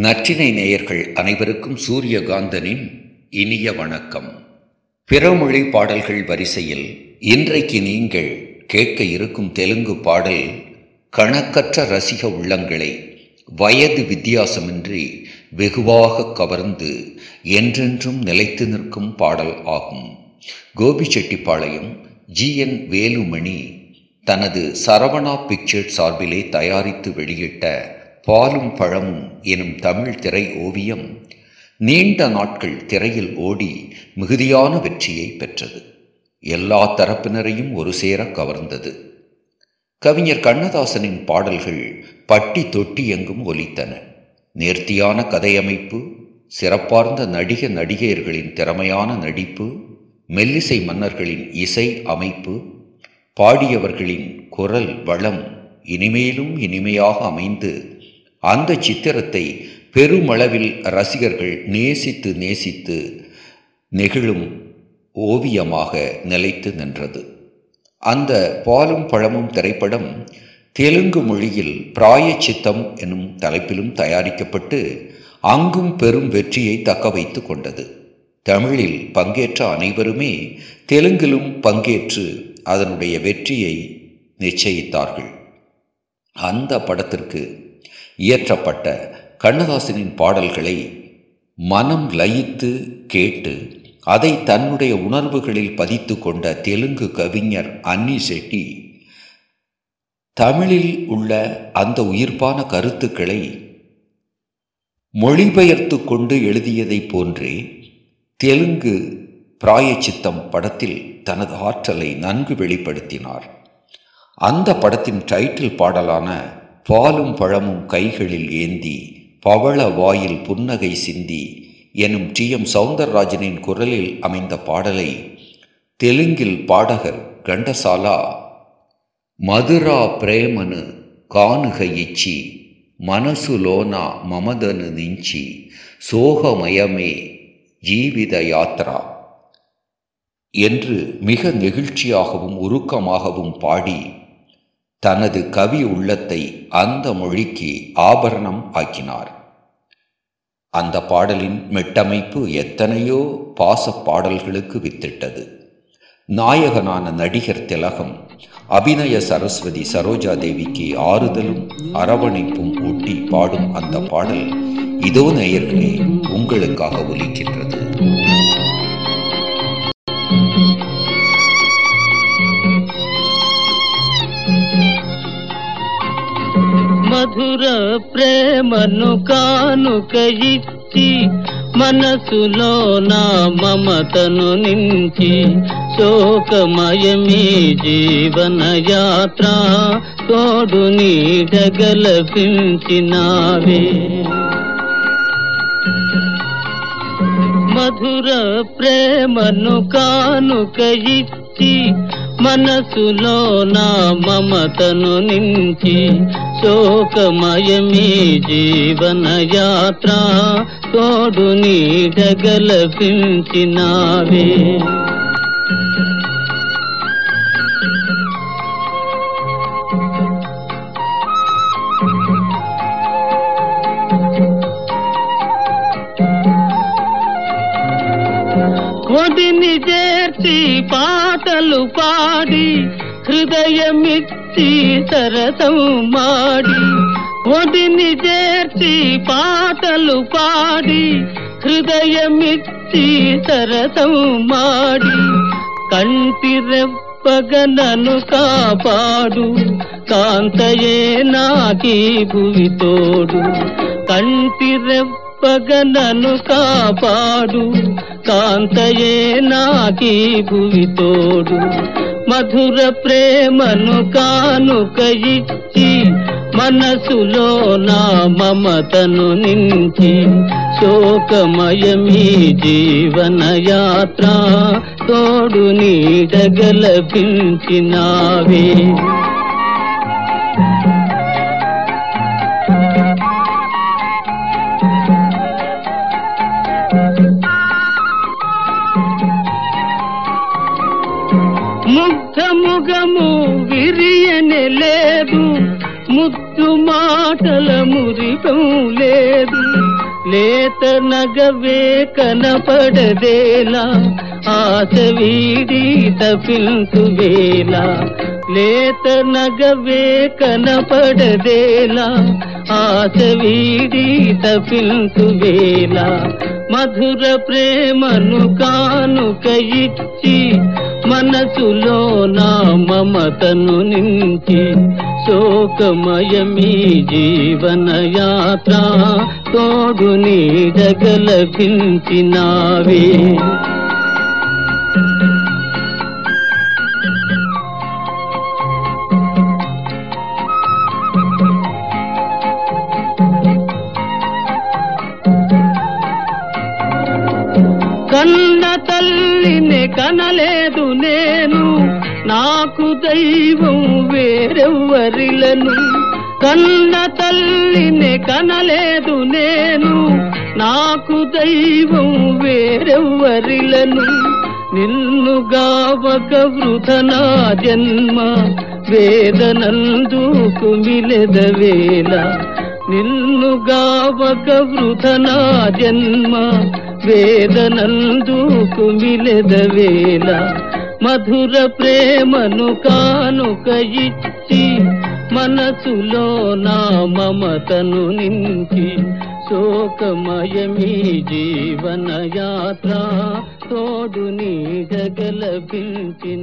நற்றினை நேயர்கள் அனைவருக்கும் சூரியகாந்தனின் இனிய வணக்கம். பிறமொழி பாடல்கள் வரிசையில் இன்றைக்கு நீங்கள் கேட்க இருக்கும் தெலுங்கு பாடல் கணக்கற்ற ரசிக உள்ளங்களை வயது வித்தியாசமின்றி வெகுவாக கவர்ந்து என்றென்றும் நிலைத்து நிற்கும் பாடல் ஆகும். கோபிச்செட்டிப்பாளையம் ஜி. என். வேலுமணி தனது சரவணா பிக்சர் சார்பிலே தயாரித்து வெளியிட்ட பாலும் பழமும் எனும் தமிழ் திரை ஓவியம் நீண்ட நாட்கள் திரையில் ஓடி மிகுதியான வெற்றியை பெற்றது. எல்லா தரப்பினரையும் ஒரு சேர கவர்ந்தது. கவிஞர் கண்ணதாசனின் பாடல்கள் பட்டி தொட்டி எங்கும் ஒலித்தன. நேர்த்தியான கதையமைப்பு சிறப்பார்ந்த நடிக நடிகையர்களின் திறமையான நடிப்பு மெல்லிசை மன்னர்களின் இசை அமைப்பு பாடியவர்களின் குரல் வளம் இனிமேலும் இனிமையாக அமைந்து அந்த சித்திரத்தை பெருமளவில் ரசிகர்கள் நேசித்து நேசித்து நெகிழும் ஓவியமாக நிலைத்து நின்றது. அந்த பாலும் பழமும் திரைப்படம் தெலுங்கு மொழியில் பிராய சித்தம் எனும் தலைப்பிலும் தயாரிக்கப்பட்டு அங்கும் பெரும் வெற்றியை தக்க வைத்து கொண்டது. தமிழில் பங்கேற்ற அனைவருமே தெலுங்கிலும் பங்கேற்று அதனுடைய வெற்றியை நிச்சயித்தார்கள். அந்த படத்திற்கு இயற்றப்பட்ட கண்ணதாசனின் பாடல்களை மனம் லயித்து கேட்டு அதை தன்னுடைய உணர்வுகளில் பதித்து கொண்ட தெலுங்கு கவிஞர் அன்னி செட்டி தமிழில் உள்ள அந்த உயிர்ப்பான கருத்துக்களை மொழிபெயர்த்து கொண்டு எழுதியதைப் போன்றே தெலுங்கு பிராயச்சித்தம் படத்தில் தனது ஆற்றலை நன்கு வெளிப்படுத்தினார். அந்த படத்தின் டைட்டில் பாடலான பாலும் பழமும் கைகளில் ஏந்தி பவள வாயில் புன்னகை சிந்தி எனும் டி எம் சவுந்தரராஜனின் குரலில் அமைந்த பாடலை தெலுங்கில் பாடகர் கண்டசாலா మధురా ప్రేమను కానుక ఇచ్చి మనసులోన మమదను దించి சோகமயமே ஜீவித யாத்ரா என்று மிக நெகிழ்ச்சியாகவும் உருக்கமாகவும் பாடி தனது கவி உள்ளத்தை அந்த மொழிக்கு ஆபரணம் ஆக்கினார். அந்த பாடலின் மெட்டமைப்பு எத்தனையோ பாச பாடல்களுக்கு வித்திட்டது. நாயகனான நடிகர் திலகம் அபிநய சரஸ்வதி சரோஜா தேவிக்கு ஆறுதலும் அரவணைப்பும் ஊட்டி பாடும் அந்த பாடல் இதோ நேயர்களே உங்களுக்காக ஒலிக்கின்றது. మధుర ప్రేమను కానుక మనసులో నా మమతను నించి శోకమయమీ జీవన యాత్ర తోడు నీడగలపించినావే మధుర ప్రేమను కానుక మనసులో నా మమతను నించి శోకమయమే జీవన యాత్ర తోడు నీడగలపించినావే పాటలు పాడి హృదయమిచ్చి సరసం మాడి ఒడిని చేర్చి పాటలు పాడి హృదయమిచ్చి సరసం మాడి కంటి రెప్పగనను కాపాడు కాంతయే నాకీ భువి తోడు కంటి రెప్పగనను కాపాడు. కాంతయే నాకీ భువితోడు. మధుర ప్రేమను కానుక ఇచ్చి మనసులో నా మమతను నించి శోకమయమీ జీవన యాత్ర తోడు నీడగలపించినావే ముద్దు మాటల మురిపం లేదు. లేత నగవే కనపడదేలా ఆశ వీడి తపింతు లేత నగవే కనపడదేలా ఆశ వీడి తపింతు మధుర ప్రేమను కానుక ఇచ్చి మనసులో నా మమతను నించి శోకమయమీ జీవన యాత్ర. తోడు నీడగలభించినావే కన్న తల్లిని కనలేదు నేను. నాకు దైవం వేరెవ్వరిలను కన్న తల్లిని కనలేదు నేను. నాకు దైవం వేరెవ్వరిలను నిన్నుగావక వృధనా జన్మ వేదనందుకు మిలెదవేళ. నిన్నుగావక వృధనా జన్మ వేదనందుకు మిలెదవేళ. మధుర ప్రేమను కానుక ఇచ్చి మనసులో నా మమతను నించి శోకమయమీ జీవన యాత్ర తోడు నీ జగలభించినారు